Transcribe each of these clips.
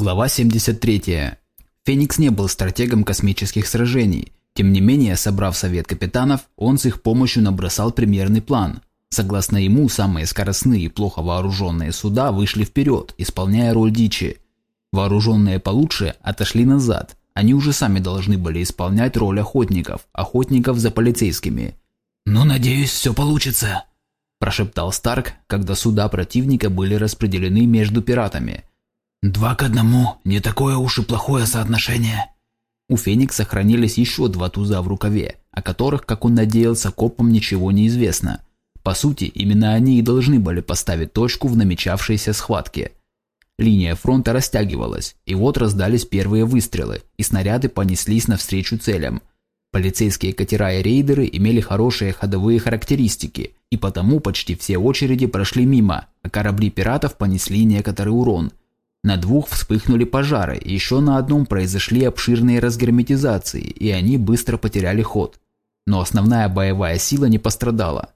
Глава 73. Феникс не был стратегом космических сражений. Тем не менее, собрав совет капитанов, он с их помощью набросал примерный план. Согласно ему, самые скоростные и плохо вооруженные суда вышли вперед, исполняя роль дичи. Вооруженные получше отошли назад. Они уже сами должны были исполнять роль охотников, охотников за полицейскими. «Ну, надеюсь, все получится», – прошептал Старк, когда суда противника были распределены между пиратами – Два к одному – не такое уж и плохое соотношение. У Феникса сохранились еще два туза в рукаве, о которых, как он надеялся, копам ничего не известно. По сути, именно они и должны были поставить точку в намечавшейся схватке. Линия фронта растягивалась, и вот раздались первые выстрелы, и снаряды понеслись навстречу целям. Полицейские катера и рейдеры имели хорошие ходовые характеристики, и потому почти все очереди прошли мимо, а корабли пиратов понесли некоторый урон – на двух вспыхнули пожары, еще на одном произошли обширные разгерметизации, и они быстро потеряли ход. Но основная боевая сила не пострадала.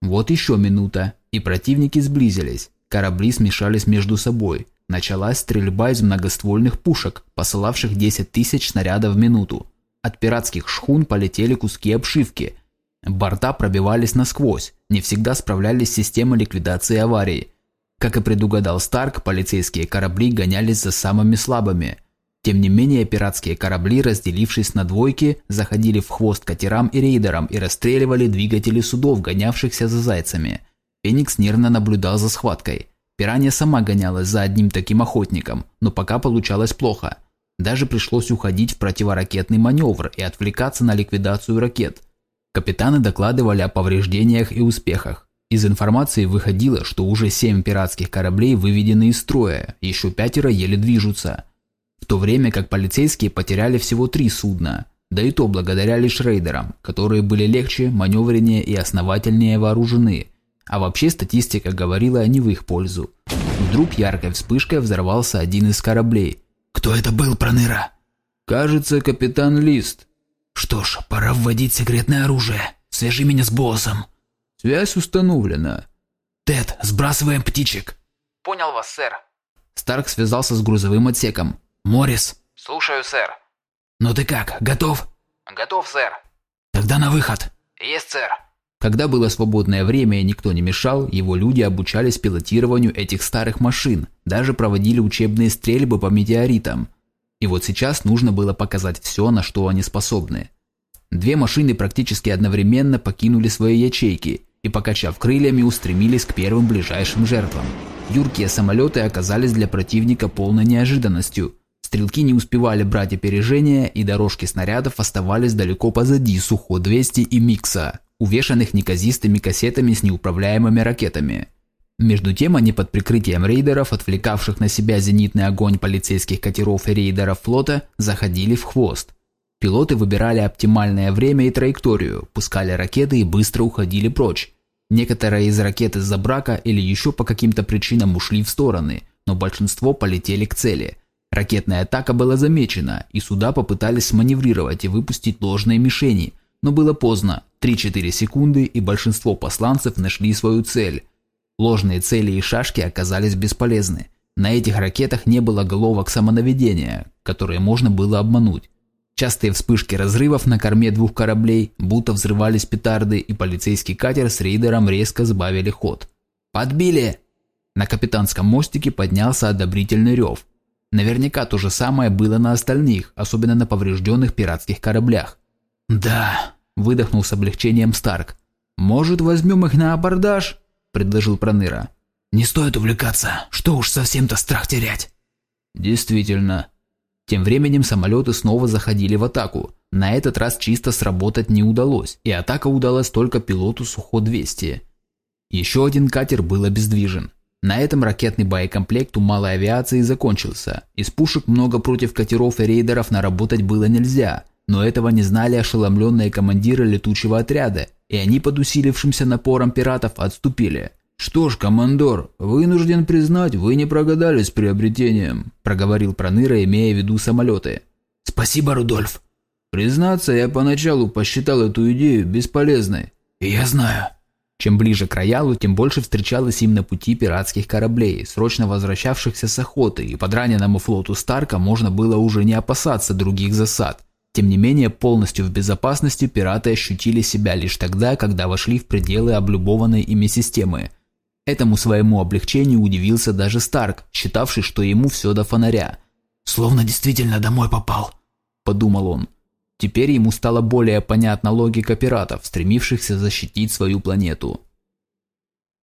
Вот еще минута, и противники сблизились, корабли смешались между собой. Началась стрельба из многоствольных пушек, посылавших 10 тысяч снарядов в минуту. От пиратских шхун полетели куски обшивки. Борта пробивались насквозь, не всегда справлялись с системой ликвидации аварии – как и предугадал Старк, полицейские корабли гонялись за самыми слабыми. Тем не менее, пиратские корабли, разделившись на двойки, заходили в хвост катерам и рейдерам и расстреливали двигатели судов, гонявшихся за зайцами. Феникс нервно наблюдал за схваткой. Пиранья сама гонялась за одним таким охотником, но пока получалось плохо. Даже пришлось уходить в противоракетный маневр и отвлекаться на ликвидацию ракет. Капитаны докладывали о повреждениях и успехах. Из информации выходило, что уже семь пиратских кораблей выведены из строя, еще пятеро еле движутся. В то время как полицейские потеряли всего три судна, да и то благодаря лишь рейдерам, которые были легче, маневреннее и основательнее вооружены. А вообще статистика говорила не в их пользу. Вдруг яркой вспышкой взорвался один из кораблей. «Кто это был, Проныра?» «Кажется, капитан Лист». «Что ж, пора вводить секретное оружие. Свяжи меня с боссом». Связь установлена. Тед, сбрасываем птичек. Понял вас, сэр. Старк связался с грузовым отсеком. Моррис. Слушаю, сэр. Ну ты как, готов? Готов, сэр. Тогда на выход. Есть, сэр. Когда было свободное время и никто не мешал, его люди обучались пилотированию этих старых машин, даже проводили учебные стрельбы по метеоритам. И вот сейчас нужно было показать все, на что они способны. Две машины практически одновременно покинули свои ячейки и, покачав крыльями, устремились к первым ближайшим жертвам. Юркие самолеты оказались для противника полной неожиданностью. Стрелки не успевали брать опережение, и дорожки снарядов оставались далеко позади Сухо-200 и Микса, увешанных неказистыми кассетами с неуправляемыми ракетами. Между тем они под прикрытием рейдеров, отвлекавших на себя зенитный огонь полицейских катеров и рейдеров флота, заходили в хвост. Пилоты выбирали оптимальное время и траекторию, пускали ракеты и быстро уходили прочь. Некоторые из ракет из-за брака или еще по каким-то причинам ушли в стороны, но большинство полетели к цели. Ракетная атака была замечена, и суда попытались сманеврировать и выпустить ложные мишени, но было поздно. 3-4 секунды, и большинство посланцев нашли свою цель. Ложные цели и шашки оказались бесполезны. На этих ракетах не было головок самонаведения, которые можно было обмануть. Частые вспышки разрывов на корме двух кораблей, будто взрывались петарды, и полицейский катер с рейдером резко сбавили ход. «Подбили!» На капитанском мостике поднялся одобрительный рев. Наверняка то же самое было на остальных, особенно на поврежденных пиратских кораблях. «Да», – выдохнул с облегчением Старк. «Может, возьмем их на абордаж?» – предложил Проныра. «Не стоит увлекаться, что уж совсем-то страх терять». «Действительно», тем временем самолеты снова заходили в атаку. На этот раз чисто сработать не удалось, и атака удалась только пилоту Сухо-200. Еще один катер был обездвижен. На этом ракетный боекомплект у малой авиации закончился. Из пушек много против катеров и рейдеров наработать было нельзя, но этого не знали ошеломленные командиры летучего отряда, и они под усилившимся напором пиратов отступили – «Что ж, командор, вынужден признать, вы не прогадали с приобретением», проговорил Проныра, имея в виду самолеты. «Спасибо, Рудольф». «Признаться, я поначалу посчитал эту идею бесполезной». «Я знаю». Чем ближе к роялу, тем больше встречалось им на пути пиратских кораблей, срочно возвращавшихся с охоты, и подраненному флоту Старка можно было уже не опасаться других засад. Тем не менее, полностью в безопасности пираты ощутили себя лишь тогда, когда вошли в пределы облюбованной ими системы. Этому своему облегчению удивился даже Старк, считавший, что ему все до фонаря. «Словно действительно домой попал», – подумал он. Теперь ему стала более понятна логика пиратов, стремившихся защитить свою планету.